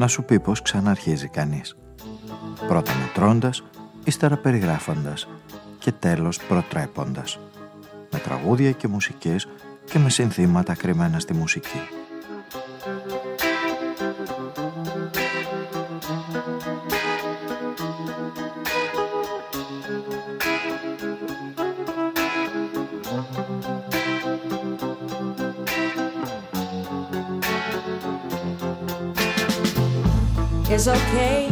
να σου πει πως ξαναρχίζει κανείς. Πρώτα μετρώντας, ύστερα περιγράφοντας και τέλος προτρέποντας. Με τραγούδια και μουσικές και με συνθήματα κρυμμένα στη μουσική. is okay.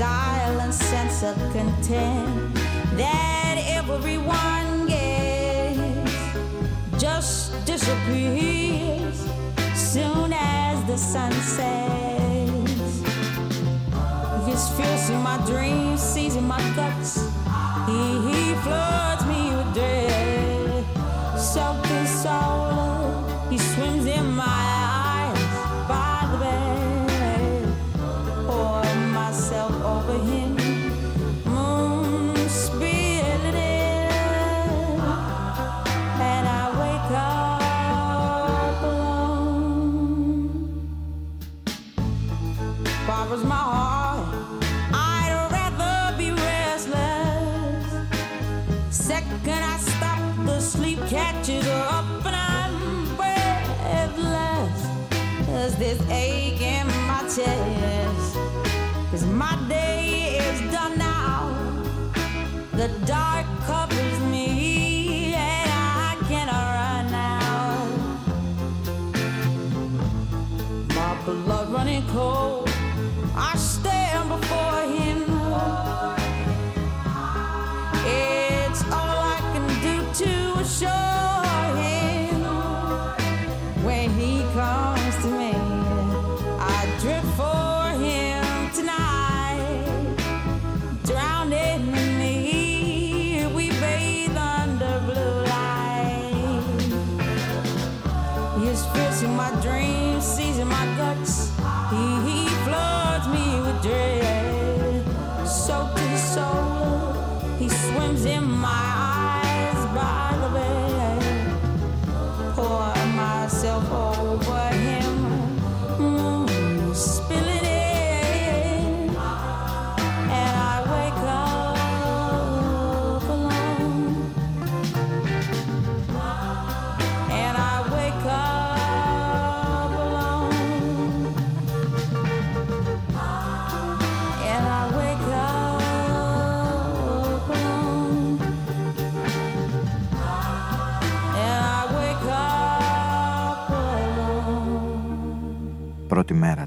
Silent sense of content that everyone gets just disappears soon as the sun sets. His fears in my dreams, seizing my guts. He, he The dark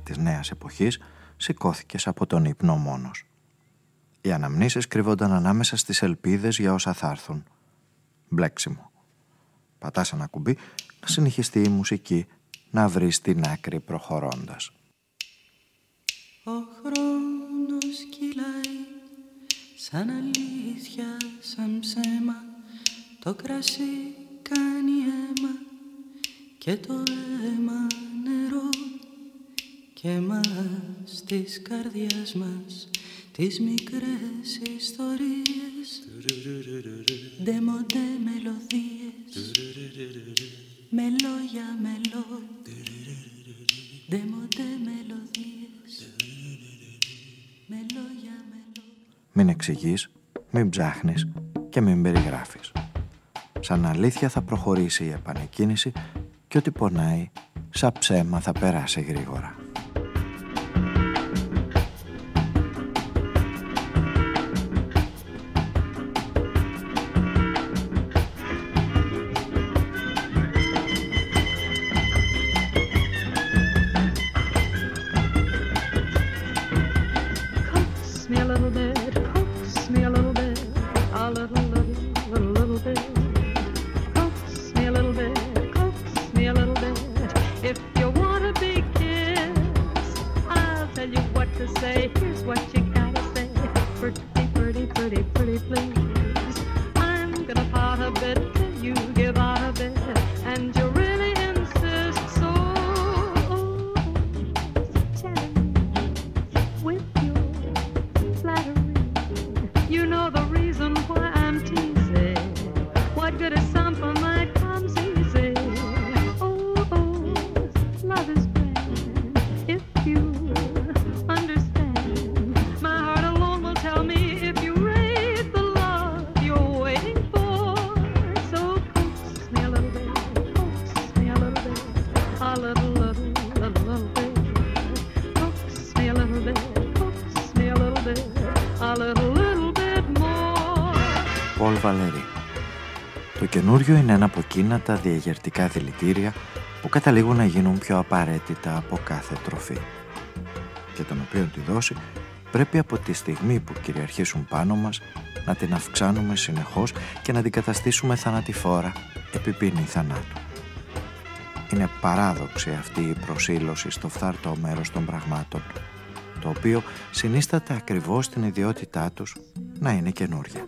της νέας εποχής σηκώθηκες από τον ύπνο μόνος. Οι αναμνήσεις κρύβονταν ανάμεσα στις ελπίδες για όσα θα έρθουν. Μπλέξιμο. Πατάς ένα κουμπί να συνεχιστεί η μουσική, να βρεις την άκρη προχωρώντας. Ο χρόνος κυλάει σαν αλήθεια, σαν ψέμα Το κρασί κάνει αίμα και το αίμα νερό Και μας της καρδιάς μας τις μικρές ιστορίες Ντεμοντέ μελωδίες με λόγια μελό Ντεμοντέ μελωδίες με λόγια μελό Μην εξηγείς, μην ψάχνεις και μην περιγράφεις. Σαν αλήθεια θα προχωρήσει η επανεκκίνηση και ό,τι πονάει, σαν ψέμα θα περάσει γρήγορα. To say. Here's what you gotta say. Pretty, pretty, pretty, pretty, please. I'm gonna pout a bit εκείνα τα διαγερτικά δηλητήρια που καταλήγουν να γίνουν πιο απαραίτητα από κάθε τροφή και τον οποίο τη δόση πρέπει από τη στιγμή που κυριαρχήσουν πάνω μας να την αυξάνουμε συνεχώς και να την καταστήσουμε θανατηφόρα επί ποινή θανάτου. Είναι παράδοξη αυτή η προσήλωση στο φθαρτό μέρος των πραγμάτων το οποίο συνίσταται ακριβώς την ιδιότητά τους να είναι καινούρια.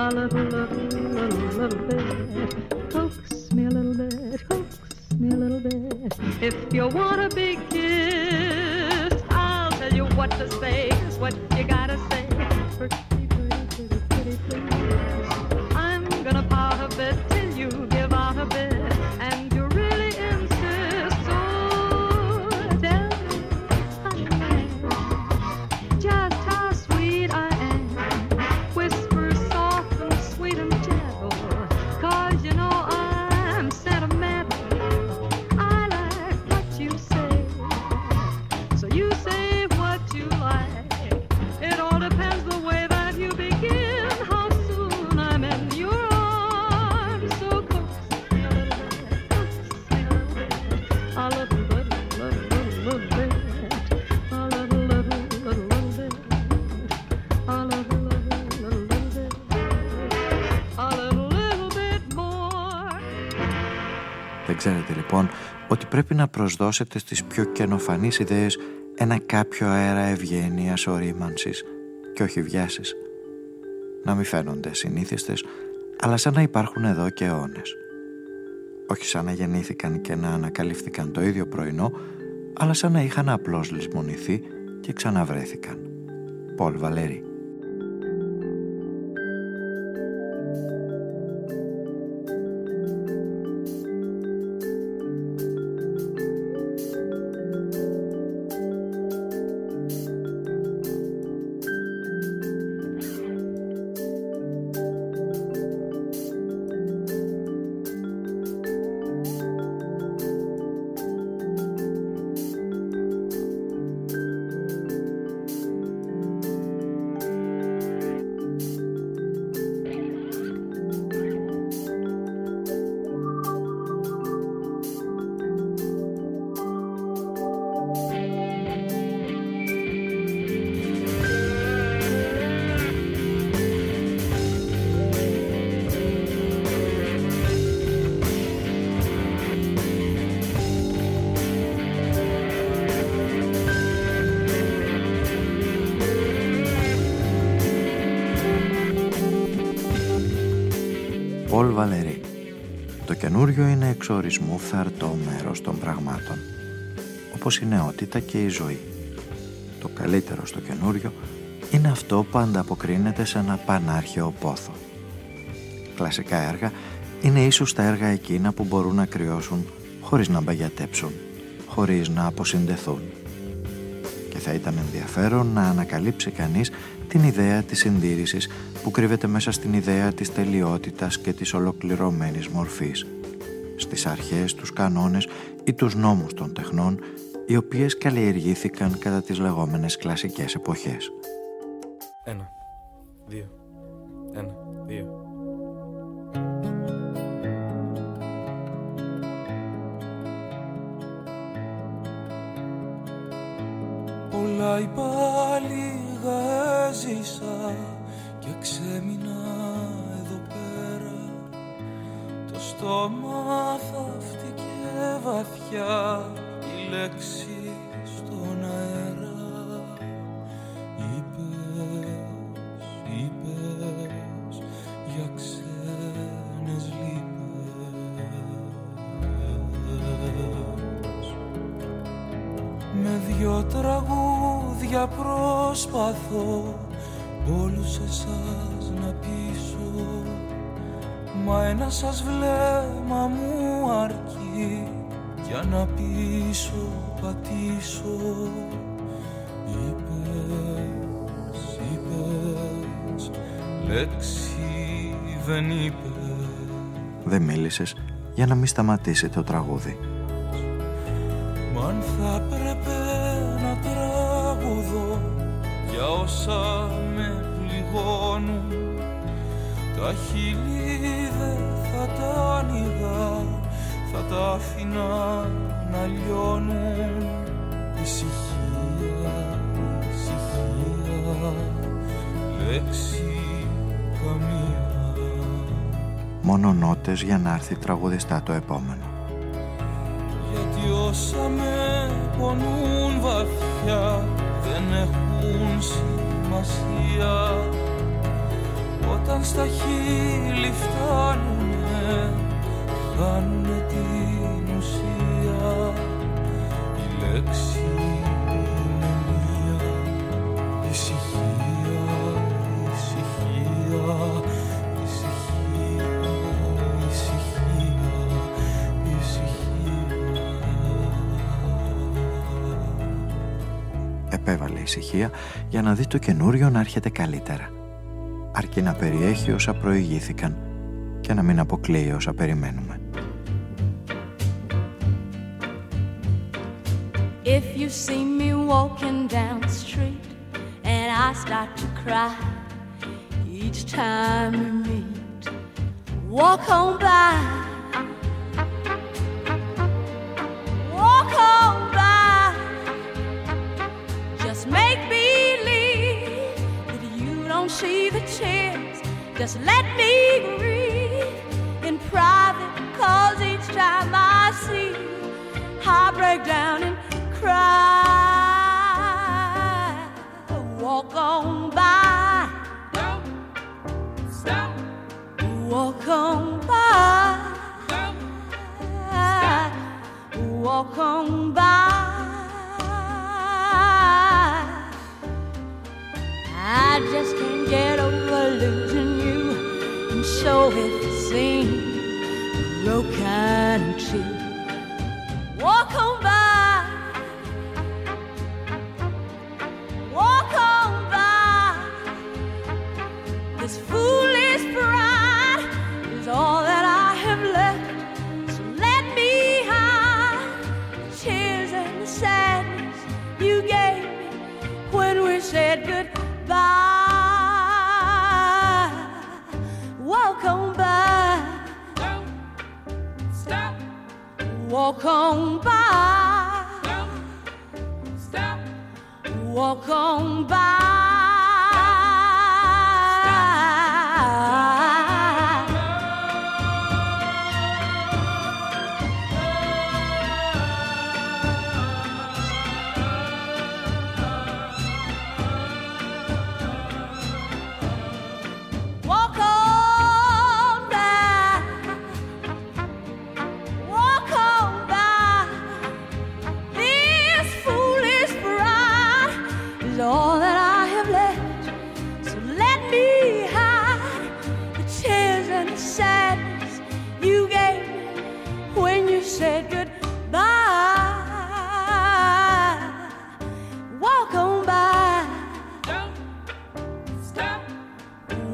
A little, little, little, little bit. Coax me a little bit, coax me a little bit. If you want a big kiss, I'll tell you what to say. What you gotta say. Pretty, pretty, pretty, pretty, please. I'm gonna pout a bit till you give out a bit, πρέπει να προσδώσετε στις πιο καινοφανείς ιδέες ένα κάποιο αέρα ευγένειας ορίμανσης και όχι βιάσης. Να μην φαίνονται συνήθιστες, αλλά σαν να υπάρχουν εδώ και αιώνες. Όχι σαν να γεννήθηκαν και να ανακαλύφθηκαν το ίδιο πρωινό, αλλά σαν να είχαν απλώς λησμονηθεί και ξαναβρέθηκαν. Πολ Βαλέρη. Πολ Βαλερή. Το καινούριο είναι εξορισμού φθαρτό μέρος των πραγμάτων. Όπως η νεότητα και η ζωή. Το καλύτερο στο καινούριο είναι αυτό που ανταποκρίνεται σε ένα πανάρχαιο πόθο. Κλασικά έργα είναι ίσως τα έργα εκείνα που μπορούν να κρυώσουν χωρίς να μπαγιατέψουν, χωρίς να αποσυνδεθούν. Και θα ήταν ενδιαφέρον να ανακαλύψει κανείς την ιδέα της συντήρησης που κρύβεται μέσα στην ιδέα της τελειότητας και της ολοκληρωμένης μορφής, στις αρχές, τους κανόνες ή τους νόμους των τεχνών, οι οποίες καλλιεργήθηκαν κατά τις λεγόμενες κλασικές εποχές. Ένα, δύο, ένα, δύο. Πολλά είπα λίγα έζησα και ξέμεινα εδώ πέρα. Το στόμα θα φτύκε βαθιά η λέξη προσπαθώ όλους εσάς να πείσω. Μα ένα σας βλέμμα μου αρκεί για να πείσω πατήσω. Είπες, είπες, λέξη δεν είπες. Δεν μίλησες για να μην σταματήσει το τραγούδι. Μ' αν θα πρέπει όσα με πληγώνουν. Τα χείλη δεν θα τα άνοιγα θα τα άφηνα να λιώνουν. Ησυχία, ησυχία λέξη καμία. Μόνο νότες για να έρθει τραγουδιστά το επόμενο. Γιατί όσα με πονούν βαθιά δεν έχουν σημασία Όταν στα χείλη φτάνουνε χάνουνε την ησυχία για να δει το καινούριο να έρχεται καλύτερα. Αρκεί να περιέχει όσα προηγήθηκαν και να μην αποκλείει όσα περιμένουμε. If you see me walking down the street and I start to cry each time we meet, walk on by. See the tears. Just let me grieve in private, cause each time I see you, I break down and cry. Walk on by. Don't stop. Walk on by. Don't stop. Walk on so it seemed broken.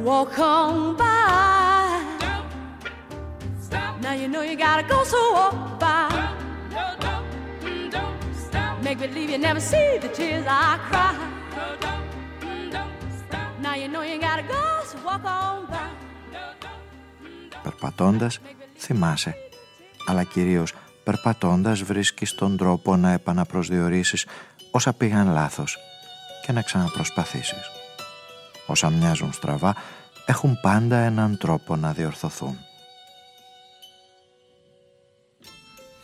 walk Περπατώντας θυμάσαι, αλλά κυρίως περπατώντας βρίσκεις τον τρόπο να επαναπροσδιορίσεις όσα πήγαν λάθος και να ξαναπροσπαθήσεις. Όσα μοιάζουν στραβά, έχουν πάντα έναν τρόπο να διορθωθούν.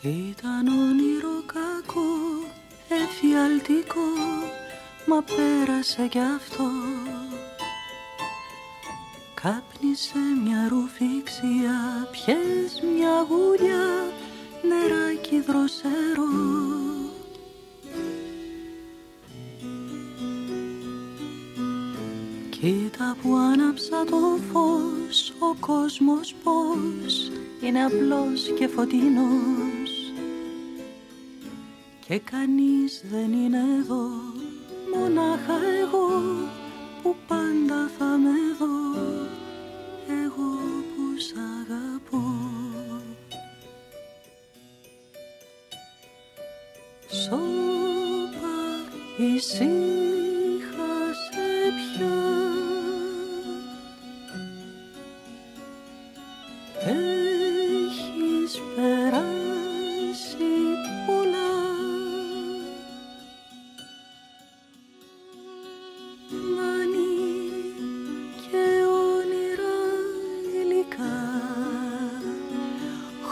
Ήταν όνειρο κακό, εφιαλτικό, μα πέρασε κι αυτό. Κάπνισε μια ρουφήξια, πιες μια γουλιά, νεράκι δροσερό. Κοίτα που άναψα το φως, ο κόσμος πώς είναι απλός και φωτεινός και κανείς δεν είναι εδώ, μονάχα εγώ που πάντα θα με δω, εγώ που σ' αγαπώ. Σώπα ησύχασε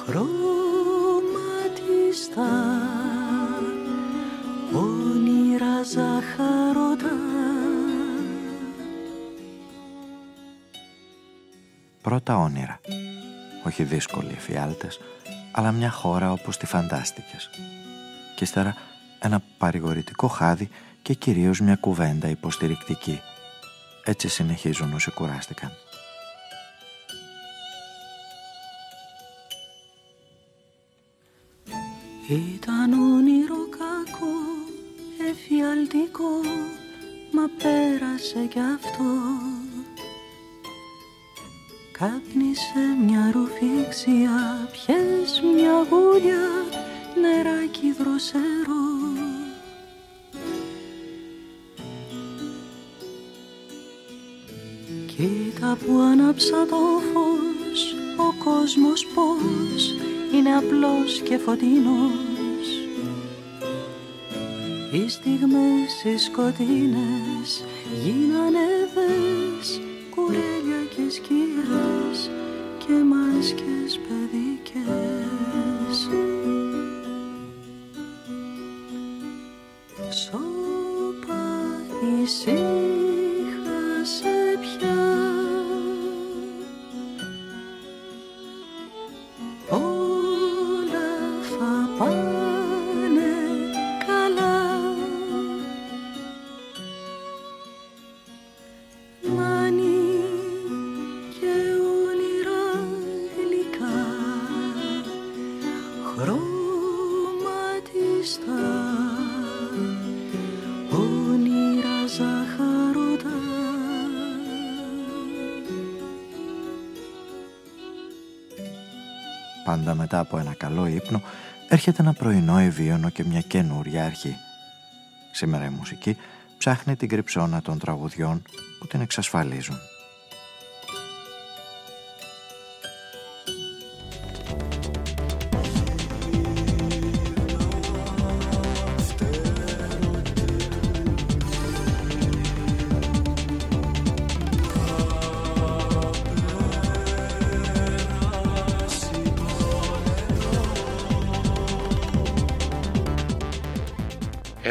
Χρωματιστά όνειρα ζαχαρωτά Πρώτα όνειρα. Όχι δύσκολοι εφιάλτες, αλλά μια χώρα όπως τη φαντάστηκες. Και ύστερα ένα παρηγορητικό χάδι και κυρίως μια κουβέντα υποστηρικτική. Έτσι συνεχίζουν όσοι κουράστηκαν. Ήταν όνειρο κακό, εφιαλτικό, μα πέρασε κι αυτό. Κάπνισε μια ρουφήξια, πιες μια γουλιά, νεράκι δροσερό. Κοίτα που άναψα το φως, ο κόσμος πώς είναι απλός και φωτεινός. Οι στιγμές οι σκοτεινές γίνανε Πάντα μετά από ένα καλό ύπνο έρχεται ένα πρωινό ευίωνο και μια καινούρια αρχή. Σήμερα η μουσική ψάχνει την κρυψώνα των τραγουδιών που την εξασφαλίζουν.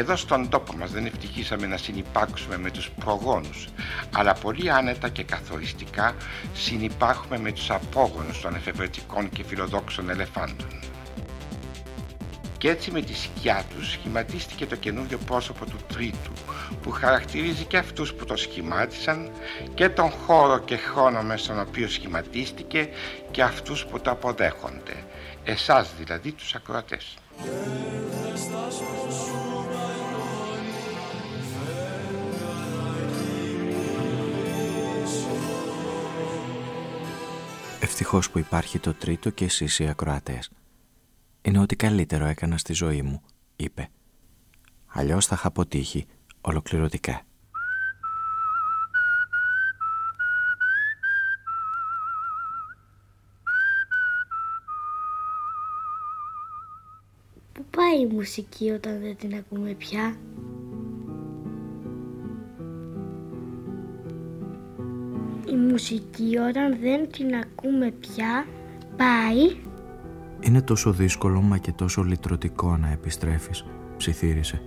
Εδώ στον τόπο μας δεν ευτυχήσαμε να συνυπάρξουμε με τους προγόνους, αλλά πολύ άνετα και καθοριστικά συνυπάρχουμε με τους απόγονους των εφευρετικών και φιλοδόξων ελεφάντων. Και έτσι με τη σκιά τους σχηματίστηκε το καινούριο πρόσωπο του τρίτου, που χαρακτηρίζει και αυτούς που το σχημάτισαν και τον χώρο και χρόνο μέσα στον οποίο σχηματίστηκε και αυτούς που το αποδέχονται, εσάς δηλαδή τους ακροατές. Ευτυχώς που υπάρχει το τρίτο και εσείς οι ακροατές. Είναι ό,τι καλύτερο έκανα στη ζωή μου, είπε. Αλλιώς θα είχα αποτύχει ολοκληρωτικά. Πού πάει η μουσική όταν δεν την ακούμε πια; Η μουσική όταν δεν την ακούμε πια πάει Είναι τόσο δύσκολο μα και τόσο λυτρωτικό να επιστρέφεις, ψιθύρισε,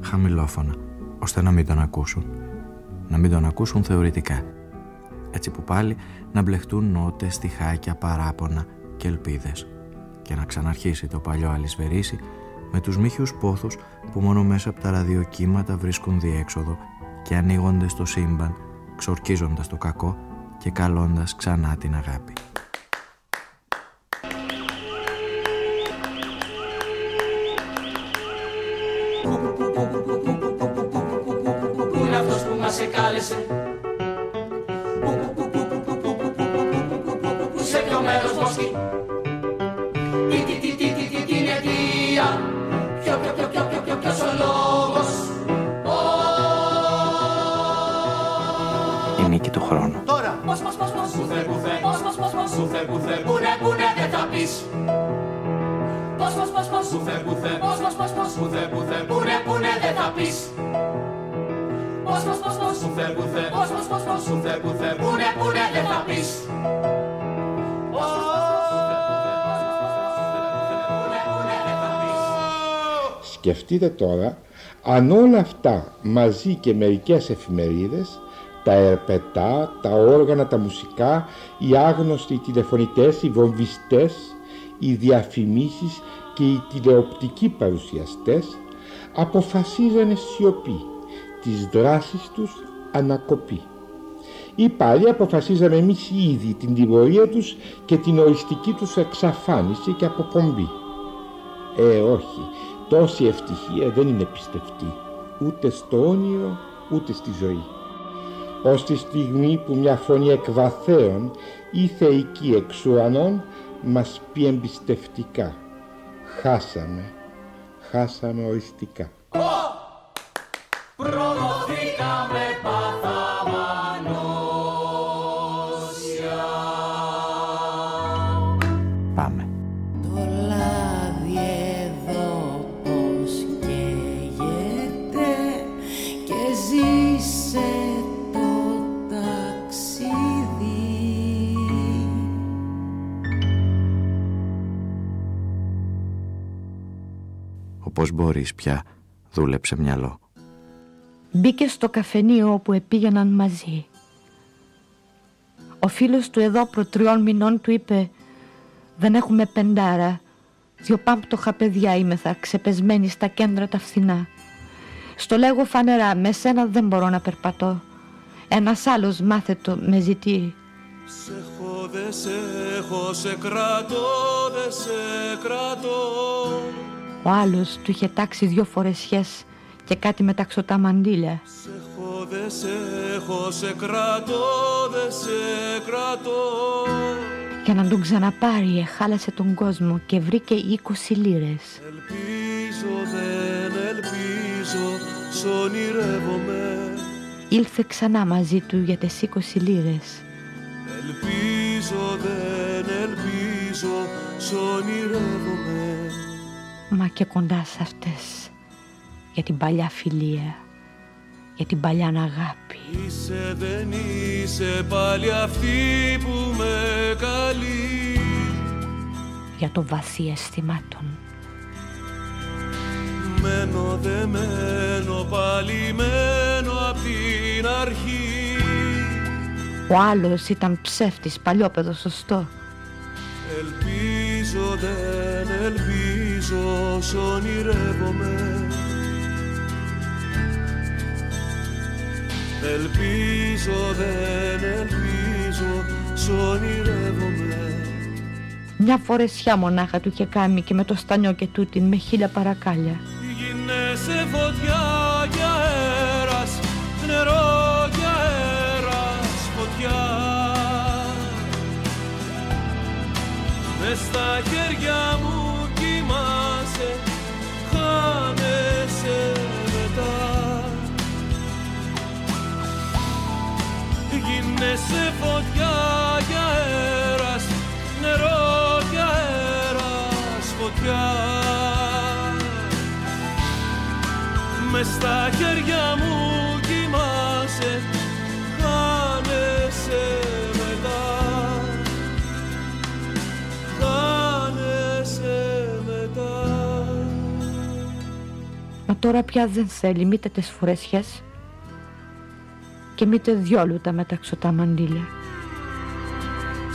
χαμηλόφωνα, ώστε να μην τον ακούσουν. Να μην τον ακούσουν θεωρητικά. Έτσι που πάλι να μπλεχτούν νότες, στιχάκια, παράπονα και ελπίδες. Και να ξαναρχίσει το παλιό αλυσβερίσι με τους μύχιους πόθους που μόνο μέσα από τα ραδιοκύματα βρίσκουν διέξοδο και ανοίγονται στο σύμπαν, ξορκίζοντας το κακό και καλώντας ξανά την αγάπη. Πού είναι αυτός που μας εκάλεσε; Πώς πώς πώς Πού θε πού θε. Πού ναι πού ναι δεν θα πεις. Πώς πώς πώς πώς. Πού θε πού θε. Πώς πώς πώς πώς. Πού θε πού θε. Πού ναι πού ναι δεν θα πεις. Πώς πώς πώς πώς. Πού θε. Πού θε. Πώς πώς πώς πώς. Πού θε πού θε Πού ναι πού ναι δεν θα πεις. Σκεφτείτε τώρα αν όλα αυτά μαζί και μερικές εφημερίδες, τα ερπετά, τα όργανα, τα μουσικά, οι άγνωστοι τηλεφωνητές, οι βομβιστές, οι διαφημίσεις και οι τηλεοπτικοί παρουσιαστές αποφασίζανε σιωπή, τις δράσεις τους ανακοπή. Ή πάλι αποφασίζαμε εμείς οι ίδιοι την τιμωρία τους και την οριστική τους εξαφάνιση και αποπομπή. Ε, όχι. Τόση ευτυχία δεν είναι πιστευτή. Ούτε στο όνειρο, ούτε στη ζωή. Ως τη στιγμή που μια φωνή εκβαθέων ή θεϊκή εξ ουρανών μας πει εμπιστευτικά. Χάσαμε. Χάσαμε οριστικά. Προδοθήκαμε Όπως μπορείς πια, δούλεψε μυαλό. Μπήκε στο καφενείο όπου επήγαιναν μαζί. Ο φίλος του εδώ προ τριών μηνών του είπε «Δεν έχουμε πεντάρα, δυο πάμπτωχα παιδιά είμεθα ξεπεσμένοι στα κέντρα τα φθηνά. Στο λέγω φανερά, με σένα δεν μπορώ να περπατώ. Ένας άλλος μάθετο με ζητεί. Σε έχω, δε σε έχω, σε κρατώ, δε σε κρατώ Ο άλλος του είχε τάξει δυο φορεσιές και κάτι μεταξωτά μαντήλια. Σε έχω, δε σε έχω, σε κρατώ, δε σε κρατώ Για να τον ξαναπάρει εχάλασε τον κόσμο και βρήκε 20 λίρες. Ελπίζω, δεν ελπίζω, σ' ονειρεύομαι Ήλθε ξανά μαζί του για τις 20 λίρες. Ελπίζω, δεν ελπίζω, σ' ονειρεύομαι Μα και κοντά σε αυτές για την παλιά φιλία, για την παλιά αγάπη. Είσαι, δεν είσαι πάλι αυτή που με καλεί για το βαθύ αισθημάτων. Μένω, δε μένω, πάλι μένω απ' την αρχή Ο άλλος ήταν ψεύτης, παλιόπαιδο σωστό. Ελπίζω, δεν ελπίζω, σ' ονειρεύομαι. Ελπίζω, δεν ελπίζω, σ' ονειρεύομαι. Μια φορεσιά μονάχα του είχε κάνει και με το στανιό και τούτην με χίλια παρακάλια. Γίνεσαι φωτιά και αέρας, νερό και αέρας, φωτιά. Μες στα χέρια μου Γίνεσαι φωτιά για αέρας Νερό για αέρας φωτιά. Μες στα χέρια μου κοιμάσαι Χάνεσαι μετά. Χάνεσαι μετά. Μα τώρα πια δεν θέλει μήτε τις φορέσιες και μήτε διόλου τα μεταξωτά μαντήλια.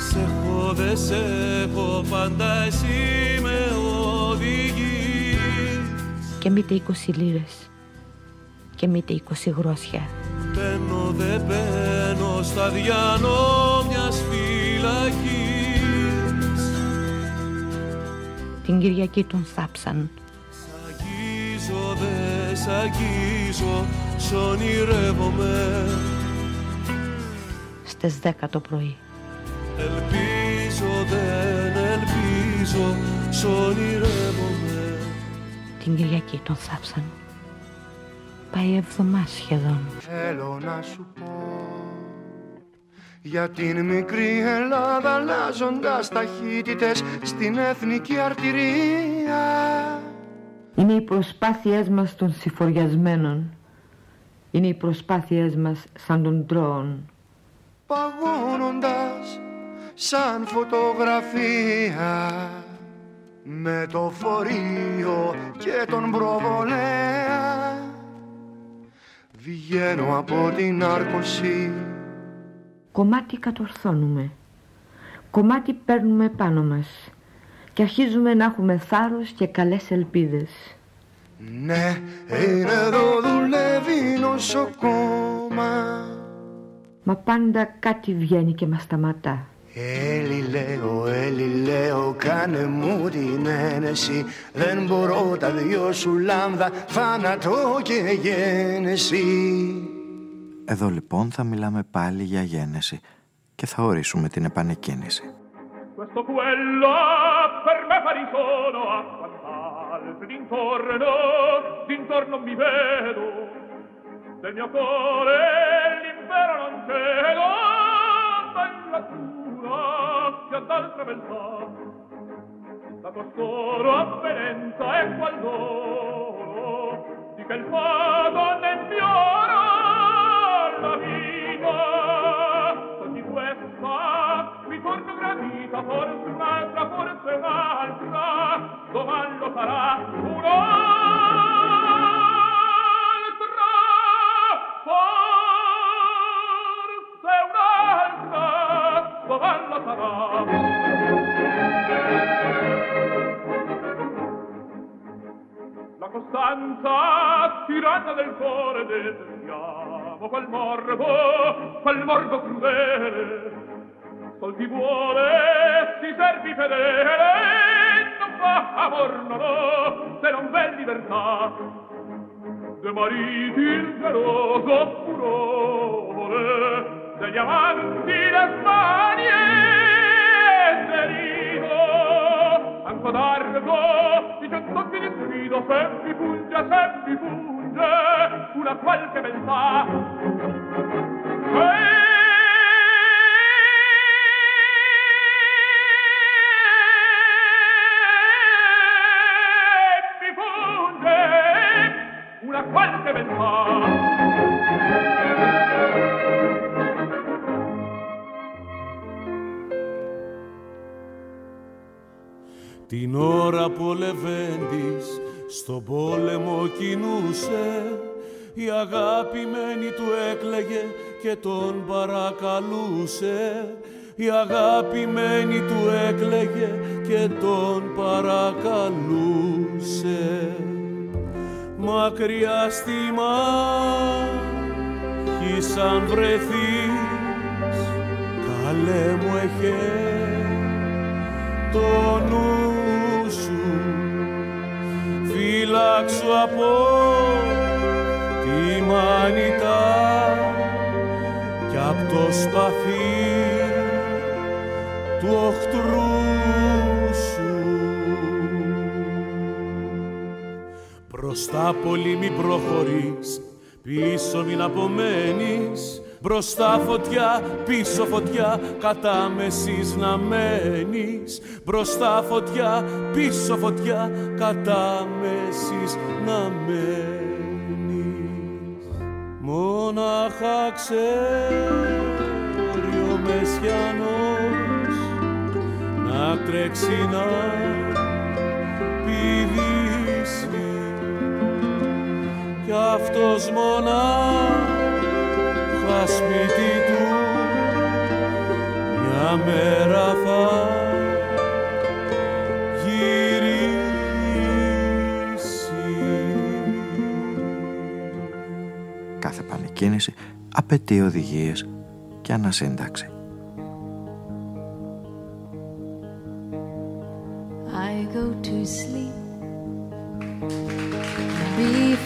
Σε έχω δε σε έχω πάντα εσύ με οδηγείς Και μήτε είκοσι λίρες και μήτε είκοσι γρόσια. Μπαίνω δε μπαίνω στα διανό μιας φυλακής Την Κυριακή τον θάψαν Αγγίζω δε σ' αγγίζω σ' ονειρεύομαι στις 10 το πρωί. Ελπίζω δεν ελπίζω σ' ονειρεύομαι Την Κυριακή τον θάψαν. Πάει εβδομά σχεδόν. Θέλω να σου πω για την μικρή Ελλάδα αλλάζοντας ταχύτητες στην εθνική αρτηρία Είναι οι προσπάθειές μας των συφοριασμένων. Είναι οι προσπάθειές μας σαν των τρώων. παγώνοντας σαν φωτογραφία με το φορείο και τον προβολέα βγαίνω από την άρκωση Κομμάτι κατορθώνουμε. Κομμάτι παίρνουμε πάνω μας. Και αρχίζουμε να έχουμε θάρρος και καλές ελπίδες. Ναι, είναι εδώ δουλεύει νοσοκόμα Μα πάντα κάτι βγαίνει και μας σταματά. Έλλη λέω, Έλλη λέω, κάνε μου την ένεση Δεν μπορώ τα δυο σου λάμδα, θάνατο και γένεση Εδώ λοιπόν θα μιλάμε πάλι για γένεση και θα ορίσουμε την επανεκκίνηση. tutto quello per me pari sono a quant'altri d'intorno, d'intorno mi vedo, del mio cuore l'impero non cedo, bella tua che ad altre beltà, la costoro avvenenza è qual d'oro, di che il fato nel mio oro la mia Sol chi vuole si servi fedele, non fa amor no, no, se non v'è libertà. De mariti il geloso furore, degli amanti le smanie ferito, anco d'argo, di cent'occhi di sfido, se vi punge, se vi punge, una qualche beltà. E punge una qualche beltà. Την ώρα που ο Λεβέντης στον πόλεμο κινούσε η αγαπημένη του έκλαιγε και τον παρακαλούσε η αγαπημένη του έκλαιγε και τον παρακαλούσε μακριά στη μάχη σαν βρεθείς. Καλέ μου έχες το νου σου. Φύλαξου από τη μανιτά κι απ' το σπαθί του οχτρού Μπροστά πολύ μην προχωρείς, πίσω μην απομένεις. Μπροστά φωτιά, πίσω φωτιά, κατά μεσής να μένεις. Μπροστά φωτιά, πίσω φωτιά, κατά μεσής να μένεις. Μόναχα ξέρει ο Μεσιανός να τρέξει να πηδήσει κι αυτός μονάχα σπίτι του μια μέρα θα Κάθε πανεκκίνηση απαιτεί οδηγίες και ανασύνταξη.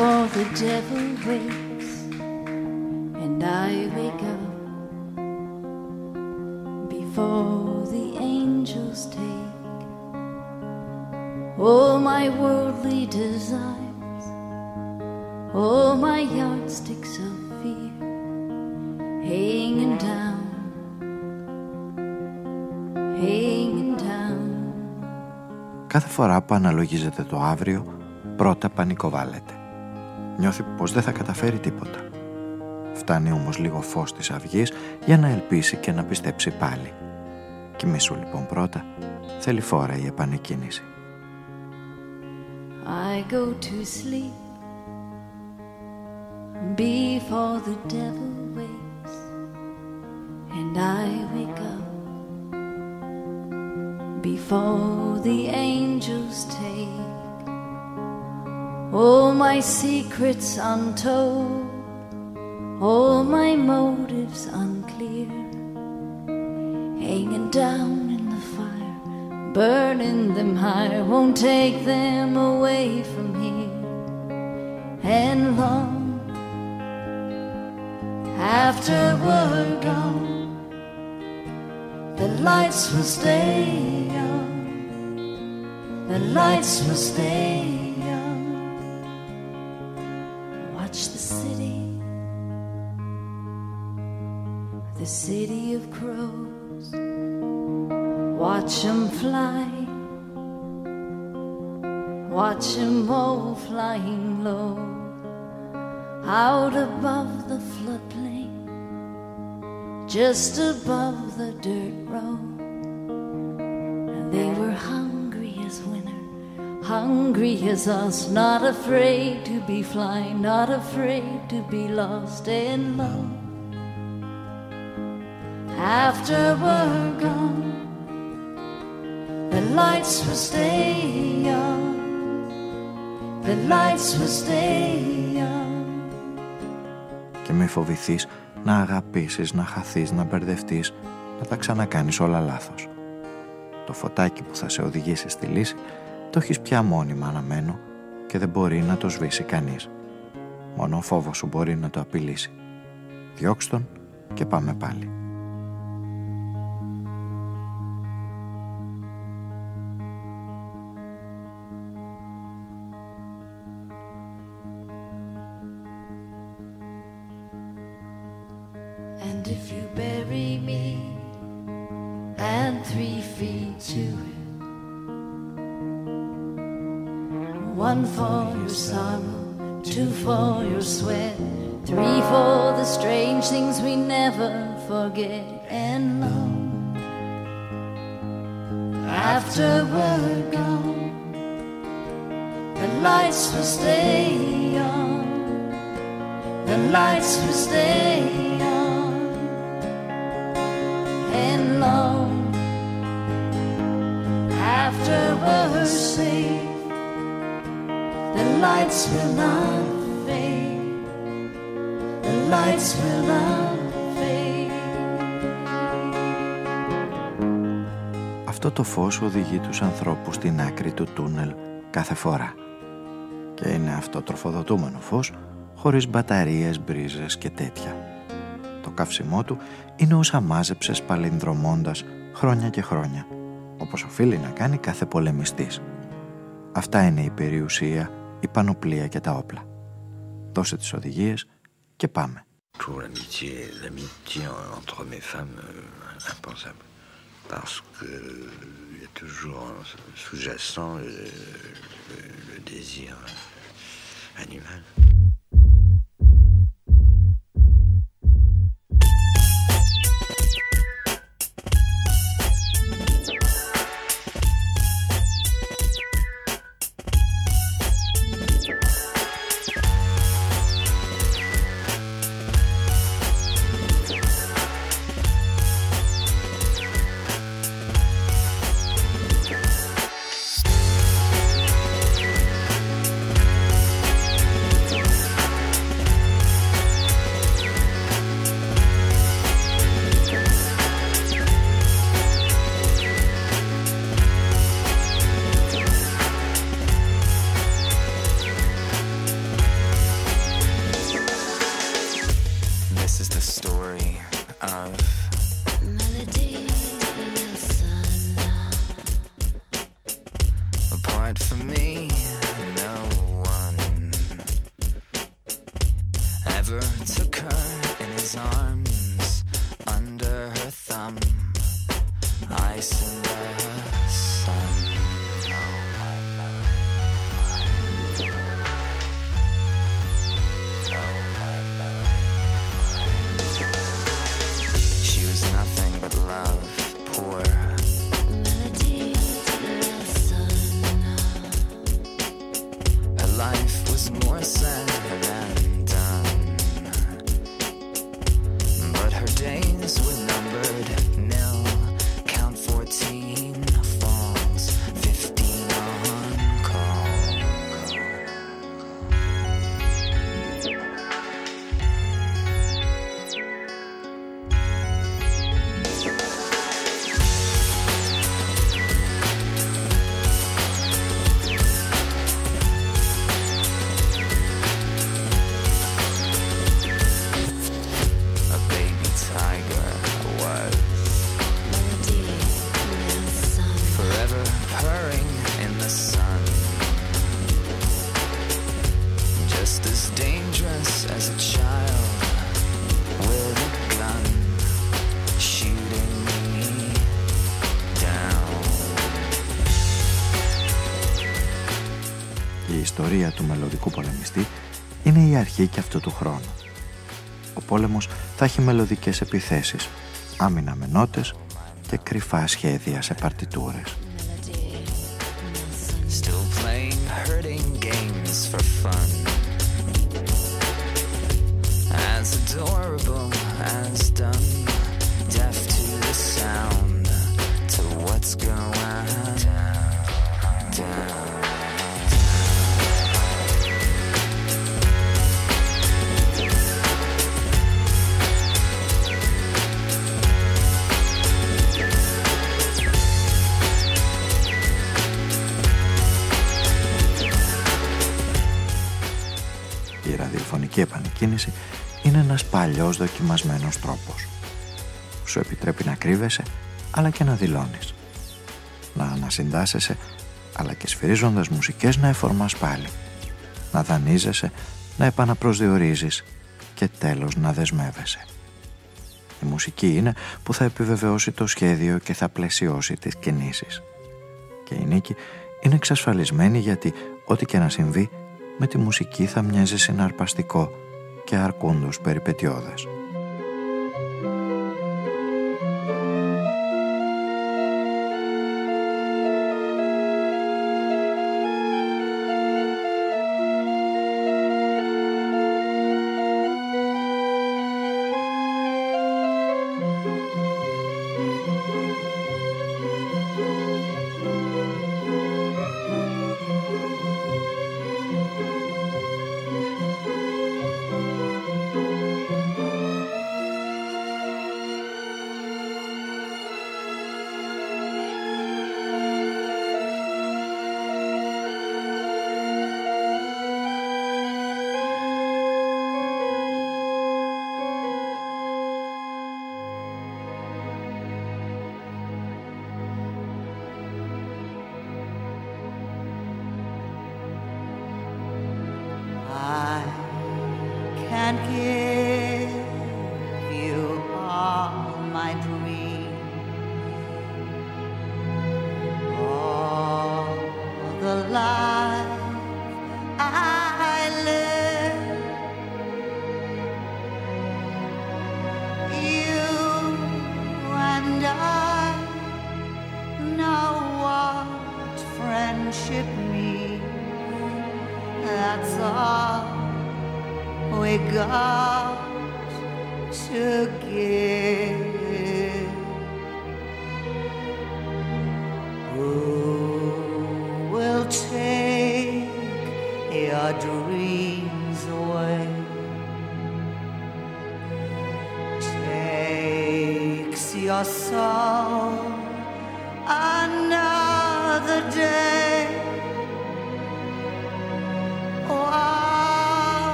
Before the devil wakes, and I wake up before the angels take all my worldly desires, all my yardsticks of fear, hanging down, hanging down. Κάθε φορά που αναλογίζεται το αύριο, πρώτα πανικοβάλλεται. Νιώθει πως δεν θα καταφέρει τίποτα. Φτάνει όμως λίγο φως της αυγής για να ελπίσει και να πιστέψει πάλι. Κοιμήσου λοιπόν πρώτα, θέλει φόρα η επανεκκίνηση. I go to sleep before the devil wakes, and I wake up before the angels take all my secrets untold, all my motives unclear, hanging down in the fire, burning them high, won't take them away from here. And long after we're gone, the lights will stay on, the lights will stay city of crows. Watch 'em fly, watch 'em all flying low, out above the floodplain, just above the dirt road. And they were hungry as winter, hungry as us, not afraid to be flying, not afraid to be lost and alone. After we're gone, the lights will stay on, the lights will stay on. Και μη φοβηθείς να αγαπήσεις, να χαθείς, να μπερδευτείς, να τα ξανακάνεις όλα λάθος. Το φωτάκι που θα σε οδηγήσει στη λύση το έχεις πια μόνιμα αναμένο και δεν μπορεί να το σβήσει κανείς. Μόνο ο φόβος σου μπορεί να το απειλήσει. Διώξ' τον και πάμε πάλι. Φως οδηγεί τους ανθρώπους στην άκρη του τούνελ κάθε φορά. Και είναι αυτό τροφοδοτούμενο φως χωρίς μπαταρίες, μπρίζες και τέτοια. Το καύσιμό του είναι όσα μάζεψες παλινδρομώντας χρόνια και χρόνια, όπως οφείλει να κάνει κάθε πολεμιστής. Αυτά είναι η περιουσία η πανοπλία και τα όπλα. Δώσε τις οδηγίες και πάμε. Pour l'amitié, l'amitié entre mes femmes, euh, impensable. Parce que toujours sous-jacent le, le, le désir animal. Είναι η αρχή και αυτού του χρόνου. Ο πόλεμος θα έχει μελλοντικές επιθέσεις, άμυνα με νότες και κρυφά σχέδια σε παρτιτούρες. Δοκιμασμένος τρόπος. Σου επιτρέπει να κρύβεσαι, αλλά και να δηλώνεις. Να ανασυντάσσεσαι, αλλά και σφυρίζοντας μουσικές να εφορμάς πάλι. Να δανείζεσαι, να επαναπροσδιορίζεις και τέλος να δεσμεύεσαι. Η μουσική είναι που θα επιβεβαιώσει το σχέδιο και θα πλαισιώσει τις κινήσεις. Και η νίκη είναι εξασφαλισμένη γιατί ό,τι και να συμβεί με τη μουσική θα μοιάζει συναρπαστικό και αρκούντος περιπετειώδες.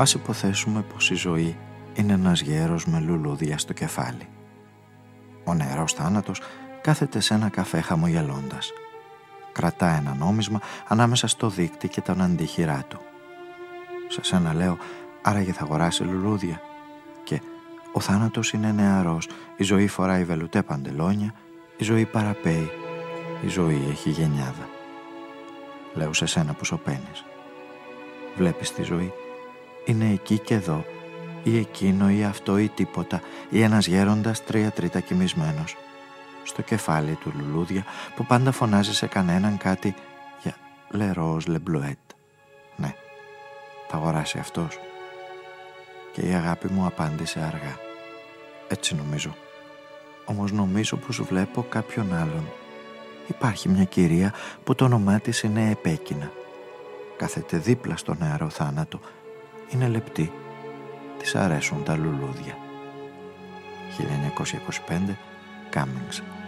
Ας υποθέσουμε πως η ζωή είναι ένας γέρος με λουλούδια στο κεφάλι. Ο νερός θάνατος κάθεται σε ένα καφέ χαμογελώντας. Κρατά ένα νόμισμα ανάμεσα στο δίκτυ και τον αντίχειρά του. Σε σένα λέω, άραγε θα αγοράσει λουλούδια. Και ο θάνατος είναι νεαρός, η ζωή φοράει βελουτέ παντελόνια, η ζωή παραπέει, η ζωή έχει γενιάδα. Λέω σε σένα που σωπαίνεις. Βλέπεις τη ζωή, είναι εκεί και εδώ, ή εκείνο ή αυτό ή τίποτα, ή ένας γέροντας τρία τρίτα κοιμισμένος. Στο κεφάλι του λουλούδια που πάντα φωνάζει σε κανέναν κάτι για λερός λεμπλουέτ. Ναι, θα αγοράσει αυτός. Και η αγάπη μου απάντησε αργά. Έτσι νομίζω. Όμως νομίζω πως βλέπω κάποιον άλλον. Υπάρχει μια κυρία που το όνομά της είναι Επέκινα. Κάθεται δίπλα στο νεαρό θάνατο. Είναι λεπτή. Της αρέσουν τα λουλούδια. 1925 Cummings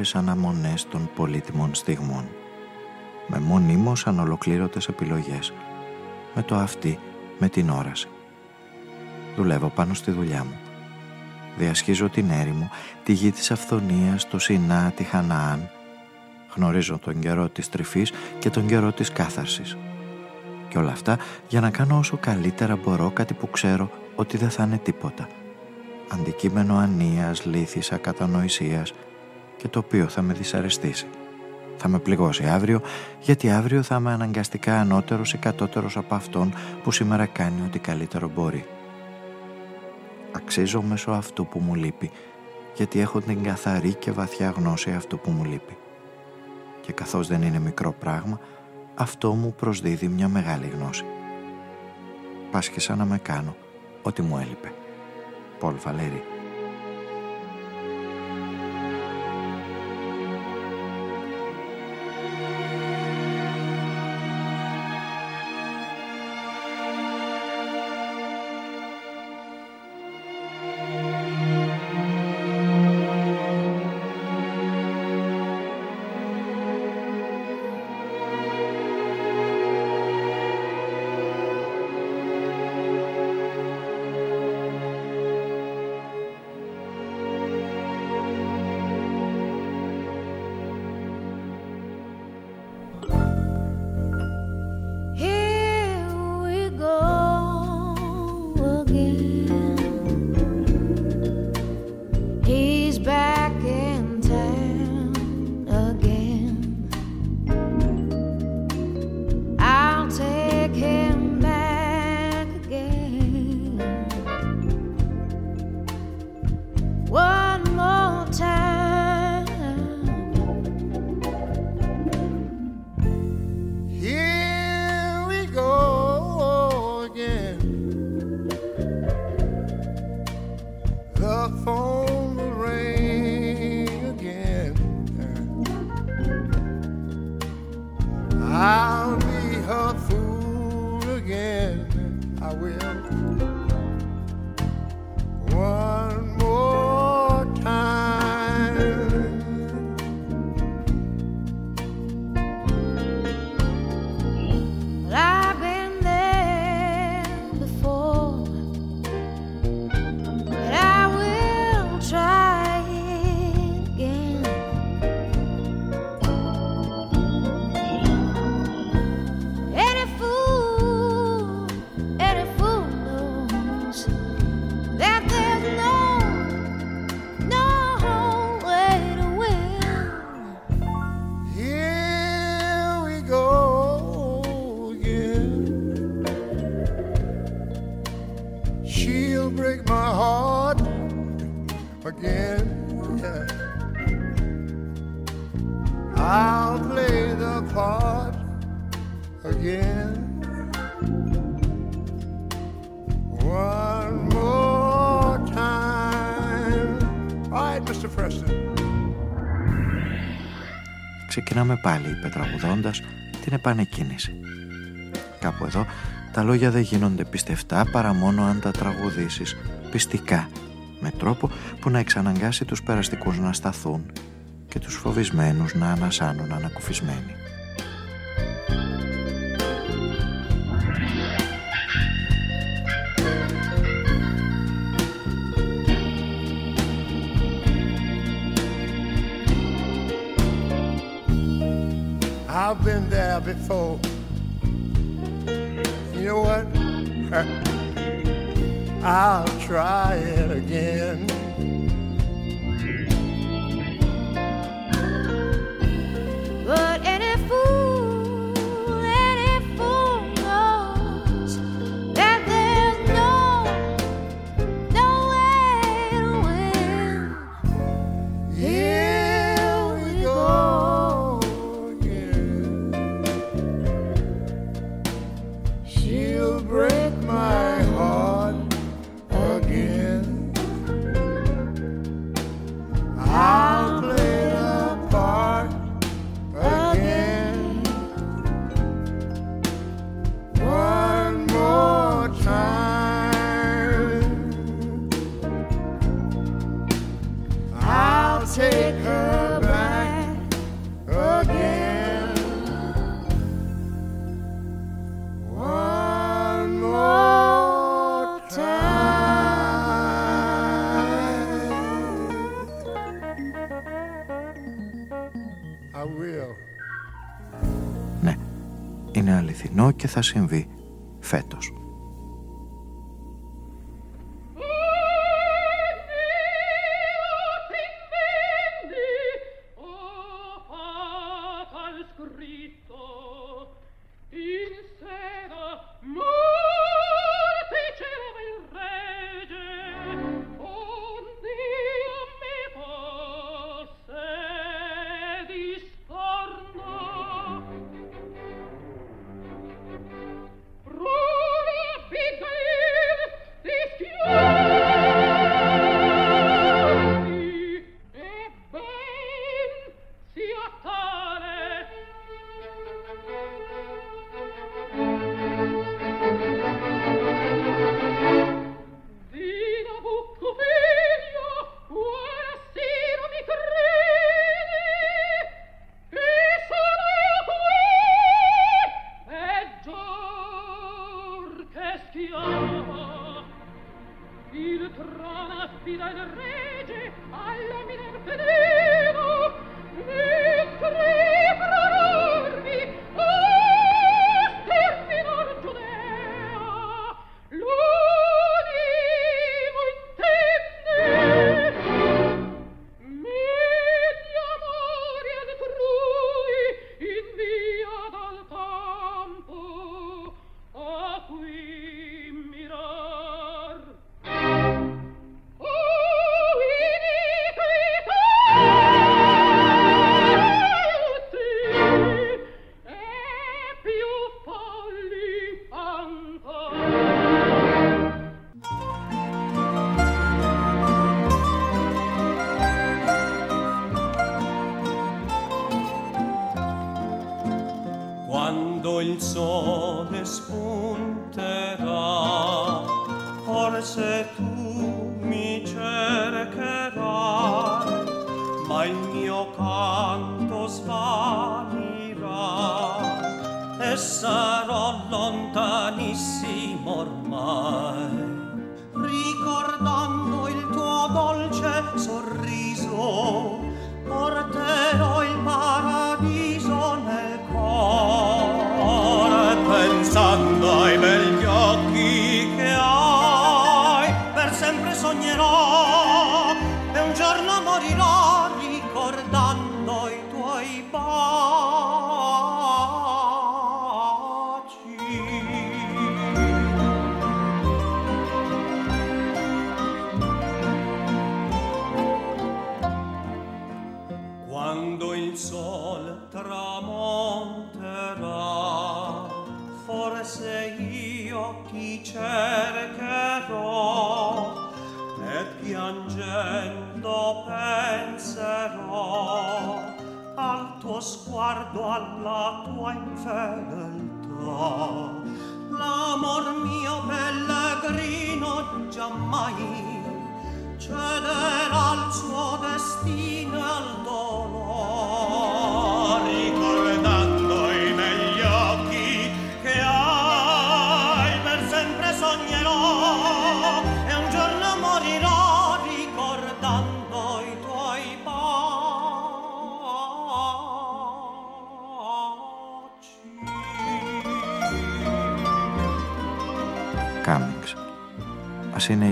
με άπειρες αναμονές των πολύτιμων στιγμών. Με μονίμως ανολοκλήρωτες επιλογές. Με το αυτή, με την όραση. Δουλεύω πάνω στη δουλειά μου. Διασχίζω την έρημο, τη γη της αυθονίας, το Σινά, τη Χαναάν. Γνωρίζω τον καιρό της τρυφής και τον καιρό της κάθαρσης. Και όλα αυτά για να κάνω όσο καλύτερα μπορώ κάτι που ξέρω ότι δεν θα είναι τίποτα – αντικείμενο ανίας, λύθης, ακατανοησίας και το οποίο θα με δυσαρεστήσει. Θα με πληγώσει αύριο, γιατί αύριο θα είμαι αναγκαστικά ανώτερος ή κατώτερος από αυτόν που σήμερα κάνει ό,τι καλύτερο μπορεί. Αξίζω μέσω αυτού που μου λείπει, γιατί έχω την καθαρή και βαθιά γνώση αυτού που μου λείπει. Και καθώς δεν είναι μικρό πράγμα, αυτό μου προσδίδει μια μεγάλη γνώση. Πάσχεσα να με κάνω ό,τι μου έλειπε. Πολ Βαλέρη. Ξεκινάμε πάλι, είπε την επανεκκίνηση. Κάπου εδώ τα λόγια δεν γίνονται πιστευτά παρά μόνο αν τα τραγουδήσεις πιστικά, με τρόπο που να εξαναγκάσει τους περαστικούς να σταθούν και τους φοβισμένους να ανασάνουν ανακουφισμένοι. I've been there before. You know what? I'll try it again. θα συμβεί φέτος.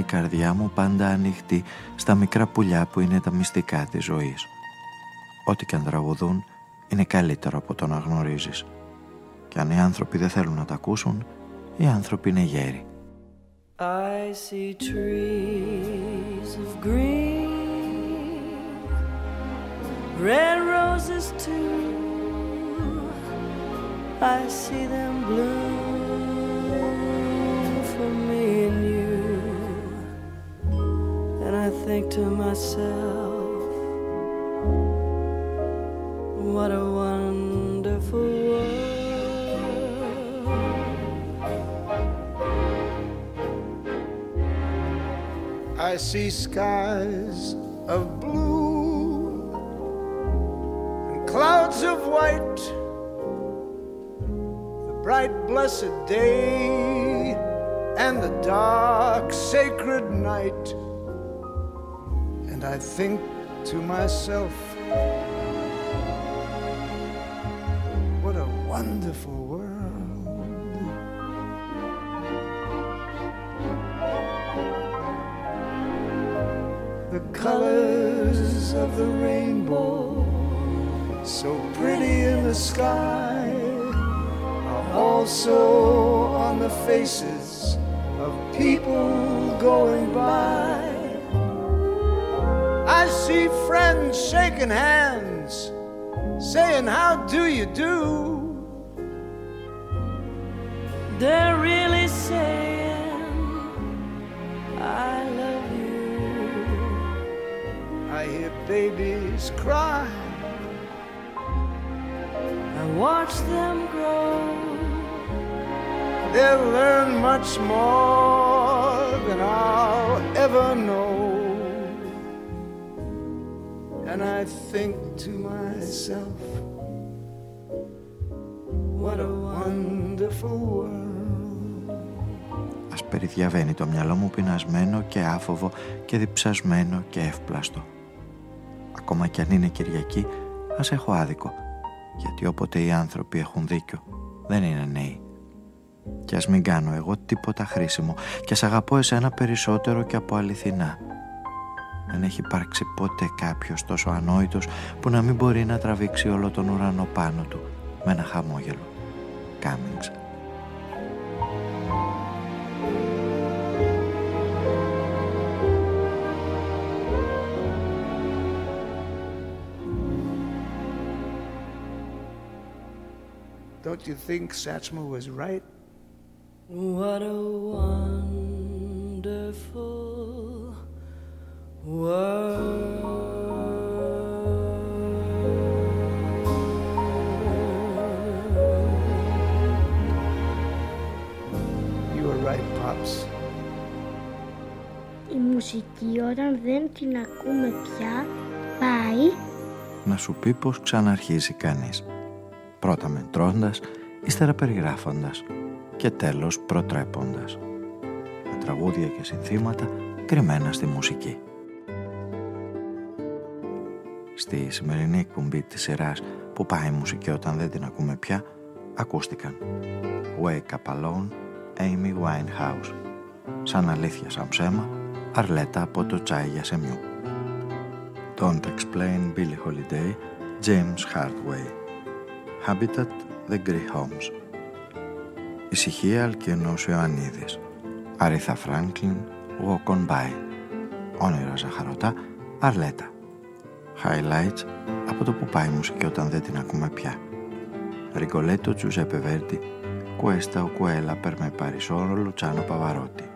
Καρδιά μου πάντα ανοιχτή στα μικρά πουλιά που είναι τα μυστικά της ζωής. Ό,τι και αν τραγουδούν είναι καλύτερο από το να γνωρίζεις. Και αν οι άνθρωποι δεν θέλουν να τα ακούσουν, οι άνθρωποι είναι γέροι. I see trees of green, red roses too. I see them bloom for me think to myself, what a wonderful world. I see skies of blue and clouds of white, the bright blessed day and the dark sacred night. I think to myself, what a wonderful world. the colors of the rainbow, so pretty in the sky, are also on the faces of people going by. See friends shaking hands, saying, How do you do? They're really saying, I love you. I hear babies cry. I watch them grow. They'll learn much more than I'll ever know. And I think to myself, what a wonderful world. Ας περιδιαβαίνει το μυαλό μου πεινασμένο και άφοβο και διψασμένο και εύπλαστο. Ακόμα κι αν είναι Κυριακή, ας έχω άδικο, γιατί όποτε οι άνθρωποι έχουν δίκιο, δεν είναι νέοι. Και ας μην κάνω εγώ τίποτα χρήσιμο και ας αγαπώ εσένα περισσότερο και από αληθινά. Δεν έχει υπάρξει ποτέ κάποιος τόσο ανόητος που να μην μπορεί να τραβήξει όλο τον ουρανό πάνω του με ένα χαμόγελο. Κάμινγκς. Don't you think Satchmo was right? What a wonderful Η μουσική όταν δεν την ακούμε πια πάει Να σου πει πως ξαναρχίζει κανείς. Πρώτα μετρώντας, ύστερα περιγράφοντας και τέλος προτρέποντας. Με τραγούδια και συνθήματα κρυμμένα στη μουσική. Στη σημερινή εκπομπή της σειράς που πάει η μουσική όταν δεν την ακούμε πια, ακούστηκαν Wake Up Alone, Amy Winehouse, Σαν αλήθεια σαν ψέμα, Αρλέτα από το τσάι για σεμιού. Don't Explain Billie Holiday, James Hardway. Habitat The Grey Homes. Ησυχία Αλκιονός Ιωαννίδης. Αρίθα Φράγκλιν, Walk On By. Όνειρα Ζαχαρωτά, Αρλέτα. Highlights από από το που πάει η μουσική όταν δεν την ακούμε πια. Ριγκολέτο Τζουζέπε Βέρντι, Κουέστα ο Κουέλα Περμε Παρισόρο Λουτσάνο Παβαρότη.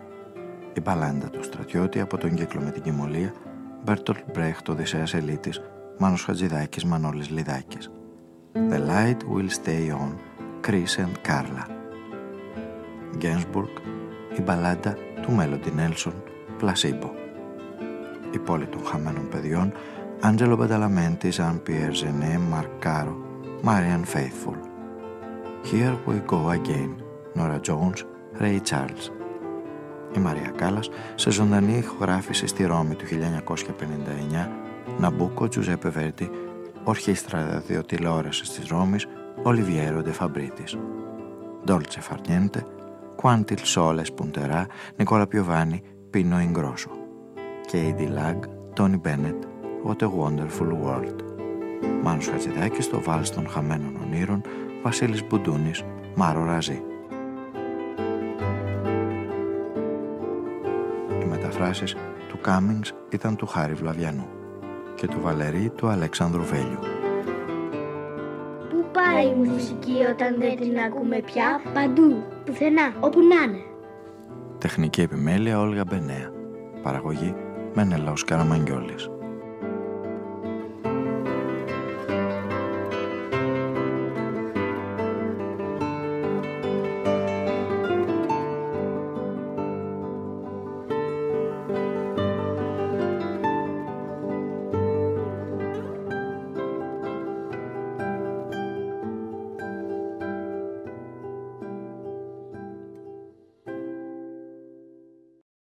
Η μπαλάντα του στρατιώτη από τον κύκλο με την κοιμωλία, Μπέρτολ Μπρέχτ Οδυσσέας Ελίτης, Μάνος Χατζηδάκης Μανώλης Λιδάκης. The light will stay on, Chris and Carla. Γκένσμπουργκ, η μπαλάντα του Μέλοντι Νέλσον, Πλασίμπο. Η πόλη των χαμένων παιδιών, Άντζελο Μπανταλαμέντι, Ζαν Πιέρ Ζενέ, Μαρκάρο, Μάριαν Φέιθφουλ. Here we go again, Norah Jones, Ray Charles. Η Μαρία Κάλλας σε ζωντανή ηχογράφηση στη Ρώμη του 1959, Ναμπούκο Τζουζέπε Βέρντι, Ορχήστρα Ραδιοτηλεόρασης της Ρώμης, Ολιβιέρο Ντε Φαμπρίτης. Dolce far niente, Quand'il sole spunterà, Νικόλα Πιοβάνι, Πίνο Ιγκρόσο. k.d. lang, Τόνι Μπένετ, What a Wonderful World. Μάνος Χατζηδάκης, το Βάλς των Χαμένων Ονείρων, Βασίλης Μπουντούνης, Μάρο Ραζί. Οι μεταφράσεις του Κάμινγκς ήταν του Χάρη Βλαβιανού και του Βαλερή του Αλέξανδρου Βέλιου. Πού πάει η μουσική όταν δεν την ακούμε πια, παντού, πουθενά, όπου να είναι. Τεχνική επιμέλεια Όλγα Μπενέα. Παραγωγή Μενελαός Καραμαγγιόλης.